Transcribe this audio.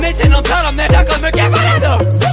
밤에 채널처럼 내 작업을 개발해도